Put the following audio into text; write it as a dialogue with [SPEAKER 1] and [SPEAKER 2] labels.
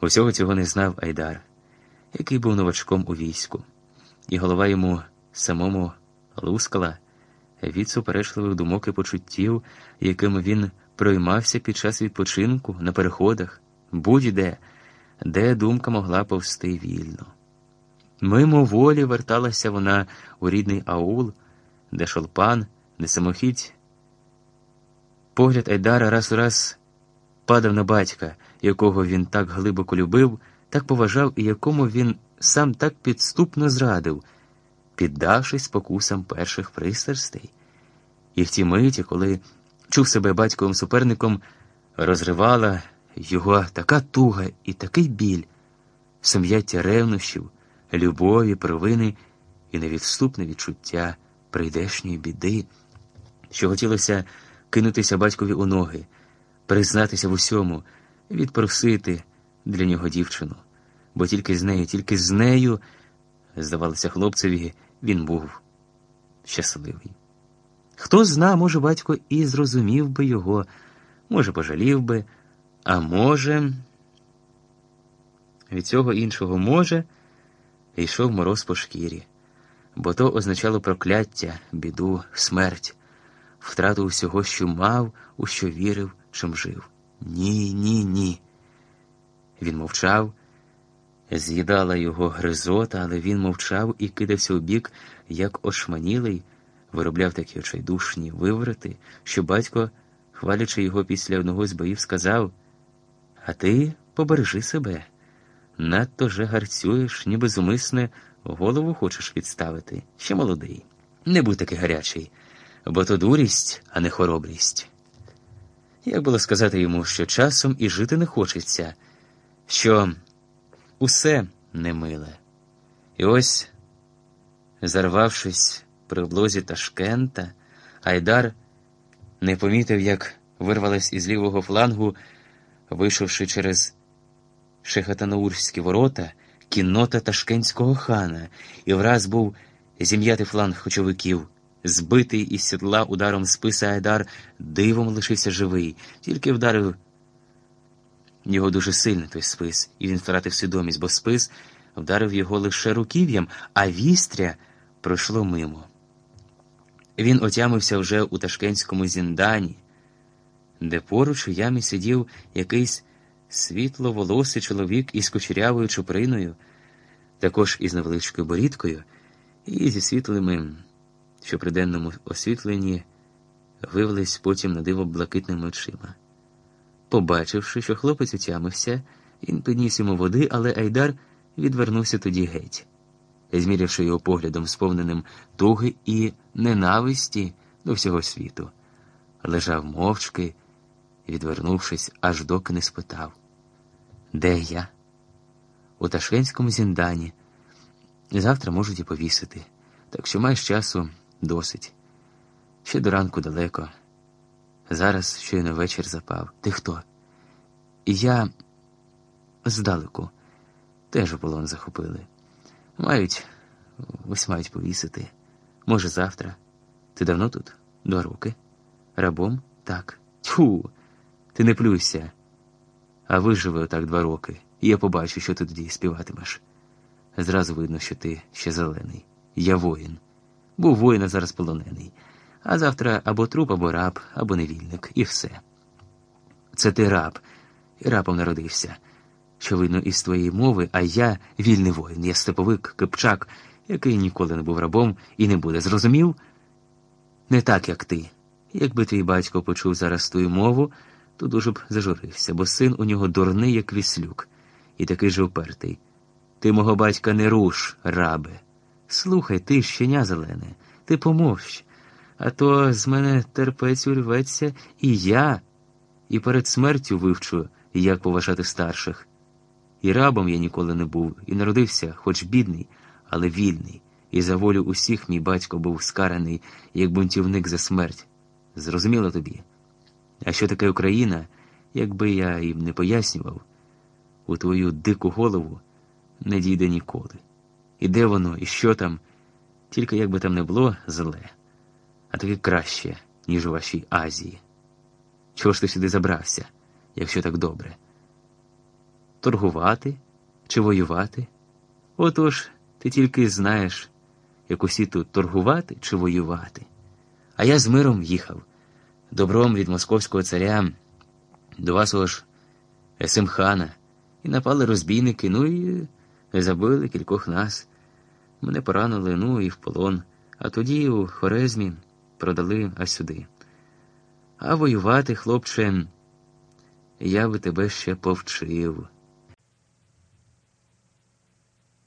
[SPEAKER 1] Усього цього не знав Айдар, який був новачком у війську, і голова йому самому лускала від суперечливих думок і почуттів, якими він проймався під час відпочинку на переходах, будь-де, де думка могла повсти вільно. Мимо волі верталася вона у рідний аул, де шолпан, де самохідь. Погляд Айдара раз у раз падав на батька, якого він так глибоко любив, так поважав і якому він сам так підступно зрадив, піддавшись спокусам перших пристрастей. І в ті миті, коли чув себе батьковим суперником, розривала його така туга і такий біль, сум'яття ревнощів, любові, провини і невідступне відчуття прийдешньої біди, що хотілося кинутися батькові у ноги, признатися в усьому, відпросити для нього дівчину, бо тільки з нею, тільки з нею, здавалося, хлопцеві, він був щасливий. Хто зна, може, батько і зрозумів би його, може, пожалів би, а може, від цього іншого може, йшов мороз по шкірі, бо то означало прокляття, біду, смерть, втрату усього, що мав, у що вірив, чим жив. Ні, ні, ні. Він мовчав, з'їдала його гризота, але він мовчав і кидався у бік, як очманілий виробляв такі очайдушні виврати, що батько, хвалячи його після одного з боїв, сказав: А ти побережи себе, надто же гарцюєш, ніби зумисне голову хочеш відставити, ще молодий. Не будь такий гарячий, бо то дурість, а не хоробрість. Як було сказати йому, що часом і жити не хочеться, що усе немиле. І ось, зарвавшись, при облозі Ташкента, Айдар не помітив, як вирвалась із лівого флангу, вийшовши через Шехатанаурські ворота, кіннота ташкентського хана, і враз був зім'ятий фланг хочовиків. Збитий із сідла ударом списа Айдар дивом лишився живий, тільки вдарив його дуже сильно той спис, і він втратив свідомість, бо спис вдарив його лише руків'ям, а вістря пройшло мимо. Він отямився вже у ташкентському зіндані, де поруч у ямі сидів якийсь світловолосий чоловік із кучерявою чуприною, також із невеличкою борідкою, і зі світлими, що при денному освітленні вивелись потім на диво блакитними очима. Побачивши, що хлопець отямився, він підніс йому води, але Айдар відвернувся тоді геть змірявши його поглядом, сповненим туги і ненависті до всього світу, лежав мовчки, відвернувшись, аж доки не спитав Де я? У Ташкентському зіндані. Завтра можуть і повісити, так що маєш часу досить. Ще до ранку далеко. Зараз щойно вечір запав. Ти хто? Я здалеку теж полон захопили. Мають, ось мають повісити. Може, завтра. Ти давно тут? Два роки? Рабом? Так. Тьфу, ти не плюйся. А виживи отак два роки, і я побачу, що ти тоді співатимеш. Зразу видно, що ти ще зелений. Я воїн. Був воїн, а зараз полонений. А завтра або труп, або раб, або невільник, і все. Це ти раб, і рабом народився що видно із твоєї мови, а я вільний воїн, я степовик, кипчак, який ніколи не був рабом і не буде. Зрозумів? Не так, як ти. Якби твій батько почув зараз твою мову, то дуже б зажурився, бо син у нього дурний, як віслюк, і такий же упертий. Ти мого батька не руш, рабе. Слухай, ти щеня зелене, ти помовщ, а то з мене терпець урветься, і я, і перед смертю вивчу, як поважати старших. І рабом я ніколи не був, і народився, хоч бідний, але вільний, і за волю усіх мій батько був скараний, як бунтівник за смерть. Зрозуміло тобі. А що таке Україна, якби я їм не пояснював, у твою дику голову не дійде ніколи. І де воно, і що там, тільки як би там не було зле, а таки краще, ніж у вашій Азії. Чого ж ти сюди забрався, якщо так добре? торгувати чи воювати? Отож, ти тільки знаєш, як усі тут торгувати чи воювати. А я з миром їхав, добром від московського царя до вашого ж Есимхана, і напали розбійники, ну і забили кількох нас. Мене поранили, ну і в полон, а тоді у Хорезмі продали аж сюди. А воювати, хлопче, я би тебе ще повчив.